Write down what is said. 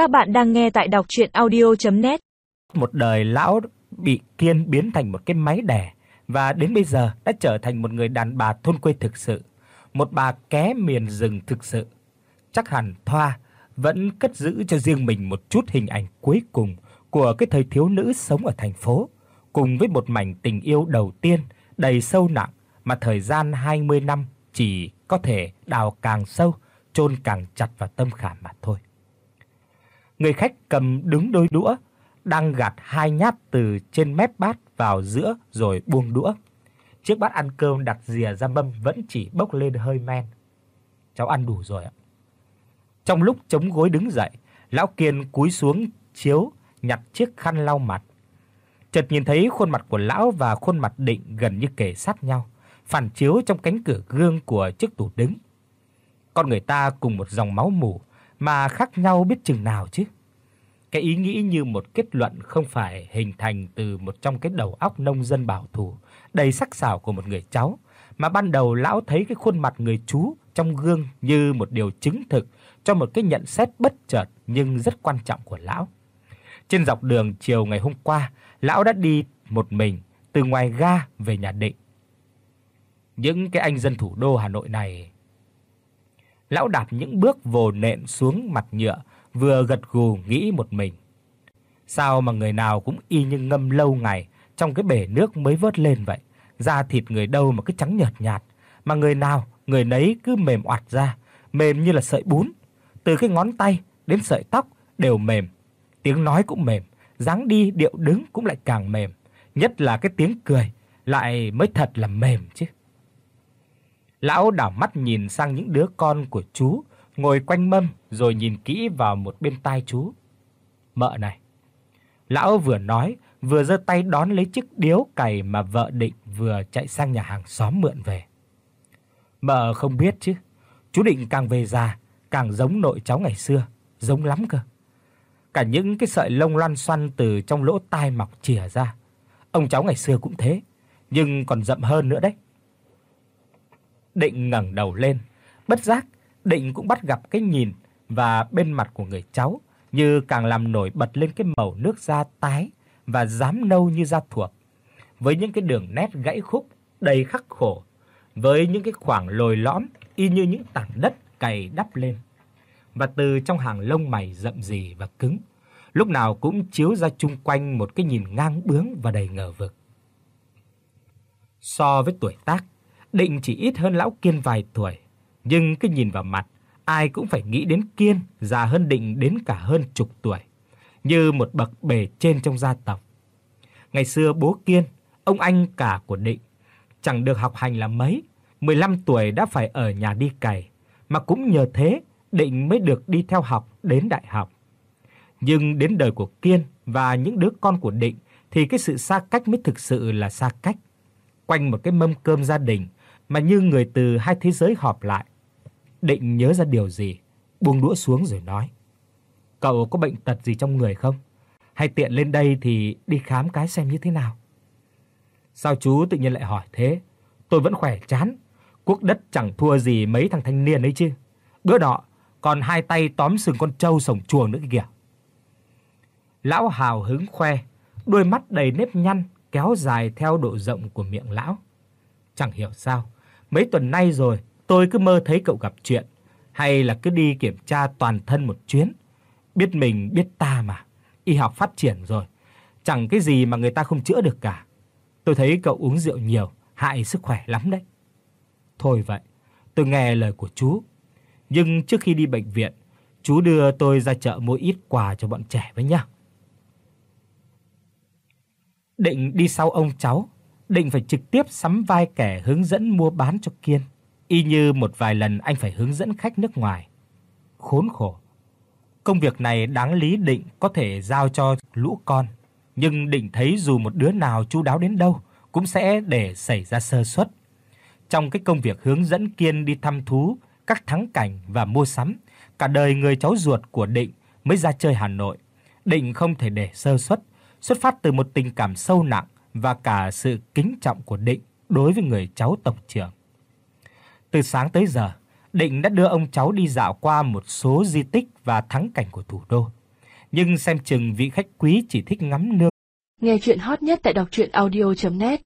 Các bạn đang nghe tại đọc audio net Một đời lão bị Kiên biến thành một cái máy đẻ và đến bây giờ đã trở thành một người đàn bà thôn quê thực sự, một bà ké miền rừng thực sự. Chắc hẳn Thoa vẫn cất giữ cho riêng mình một chút hình ảnh cuối cùng của cái thời thiếu nữ sống ở thành phố, cùng với một mảnh tình yêu đầu tiên đầy sâu nặng mà thời gian 20 năm chỉ có thể đào càng sâu, chôn càng chặt vào tâm khảm mà thôi. Người khách cầm đứng đôi đũa, đang gạt hai nhát từ trên mép bát vào giữa rồi buông đũa. Chiếc bát ăn cơm đặt rìa ra mâm vẫn chỉ bốc lên hơi men. Cháu ăn đủ rồi ạ. Trong lúc chống gối đứng dậy, lão Kiên cúi xuống chiếu nhặt chiếc khăn lau mặt. Chợt nhìn thấy khuôn mặt của lão và khuôn mặt Định gần như kề sát nhau, phản chiếu trong cánh cửa gương của chiếc tủ đứng. Con người ta cùng một dòng máu mủ mà khác nhau biết chừng nào chứ. Cái ý nghĩ như một kết luận không phải hình thành từ một trong cái đầu óc nông dân bảo thủ, đầy sắc sảo của một người cháu, mà ban đầu lão thấy cái khuôn mặt người chú trong gương như một điều chứng thực cho một cái nhận xét bất chợt nhưng rất quan trọng của lão. Trên dọc đường chiều ngày hôm qua, lão đã đi một mình từ ngoài ga về nhà Định. Những cái anh dân thủ đô Hà Nội này Lão đạp những bước vồ nện xuống mặt nhựa, vừa gật gù nghĩ một mình. Sao mà người nào cũng y như ngâm lâu ngày trong cái bể nước mới vớt lên vậy, da thịt người đâu mà cứ trắng nhợt nhạt, mà người nào người nấy cứ mềm oặt ra, mềm như là sợi bún, từ cái ngón tay đến sợi tóc đều mềm, tiếng nói cũng mềm, dáng đi điệu đứng cũng lại càng mềm, nhất là cái tiếng cười lại mới thật là mềm chứ. Lão đảo mắt nhìn sang những đứa con của chú ngồi quanh mâm rồi nhìn kỹ vào một bên tai chú. "Mợ này." Lão vừa nói, vừa giơ tay đón lấy chiếc điếu cày mà vợ Định vừa chạy sang nhà hàng xóm mượn về. "Mợ không biết chứ, chú Định càng về già càng giống nội cháu ngày xưa, giống lắm cơ. Cả những cái sợi lông loăn xoăn từ trong lỗ tai mọc chìa ra. Ông cháu ngày xưa cũng thế, nhưng còn rậm hơn nữa đấy." Định ngẩng đầu lên, bất giác Định cũng bắt gặp cái nhìn và bên mặt của người cháu như càng làm nổi bật lên cái màu nước da tái và rám nâu như da thuộc, với những cái đường nét gãy khúc đầy khắc khổ, với những cái khoảng lồi lõm y như những tảng đất cày đắp lên. Và từ trong hàng lông mày rậm rì và cứng, lúc nào cũng chiếu ra chung quanh một cái nhìn ngang bướng và đầy ngờ vực. So với tuổi tác, Định chỉ ít hơn lão Kiên vài tuổi, nhưng cứ nhìn vào mặt, ai cũng phải nghĩ đến Kiên già hơn Định đến cả hơn chục tuổi, như một bậc bề trên trong gia tộc. Ngày xưa bố Kiên, ông anh cả của Định, chẳng được học hành là mấy, 15 tuổi đã phải ở nhà đi cày, mà cũng nhờ thế Định mới được đi theo học đến đại học. Nhưng đến đời của Kiên và những đứa con của Định thì cái sự xa cách mới thực sự là xa cách. Quanh một cái mâm cơm gia đình, mà như người từ hai thế giới họp lại. Định nhớ ra điều gì, buông đũa xuống rồi nói: "Cậu có bệnh tật gì trong người không? Hay tiện lên đây thì đi khám cái xem như thế nào?" Sao chú tự nhiên lại hỏi thế? Tôi vẫn khỏe chán, quốc đất chẳng thua gì mấy thằng thanh niên ấy chứ. Bữa đó còn hai tay tóm sừng con trâu sổng chuồng nữa kìa. Lão hào hứng khoe, đôi mắt đầy nếp nhăn kéo dài theo độ rộng của miệng lão. Chẳng hiểu sao, Mấy tuần nay rồi, tôi cứ mơ thấy cậu gặp chuyện, hay là cứ đi kiểm tra toàn thân một chuyến. Biết mình biết ta mà, y học phát triển rồi, chẳng cái gì mà người ta không chữa được cả. Tôi thấy cậu uống rượu nhiều, hại sức khỏe lắm đấy. Thôi vậy, tôi nghe lời của chú. Nhưng trước khi đi bệnh viện, chú đưa tôi ra chợ mua ít quà cho bọn trẻ với nhá. Định đi sau ông cháu, định phải trực tiếp sắm vai kẻ hướng dẫn mua bán cho Kiên, y như một vài lần anh phải hướng dẫn khách nước ngoài. Khốn khổ. Công việc này đáng lý định có thể giao cho lũ con, nhưng định thấy dù một đứa nào chu đáo đến đâu cũng sẽ để xảy ra sơ suất. Trong cái công việc hướng dẫn Kiên đi thăm thú, các thắng cảnh và mua sắm, cả đời người cháu ruột của Định mới ra chơi Hà Nội, Định không thể để sơ suất, xuất phát từ một tình cảm sâu nặng và cả sự kính trọng của Định đối với người cháu tộc trưởng. Từ sáng tới giờ, Định đã đưa ông cháu đi dạo qua một số di tích và thắng cảnh của thủ đô. nhưng xem chừng vị khách quý chỉ thích ngắm nương. Nghe truyện hot nhất tại doctruyenaudio.net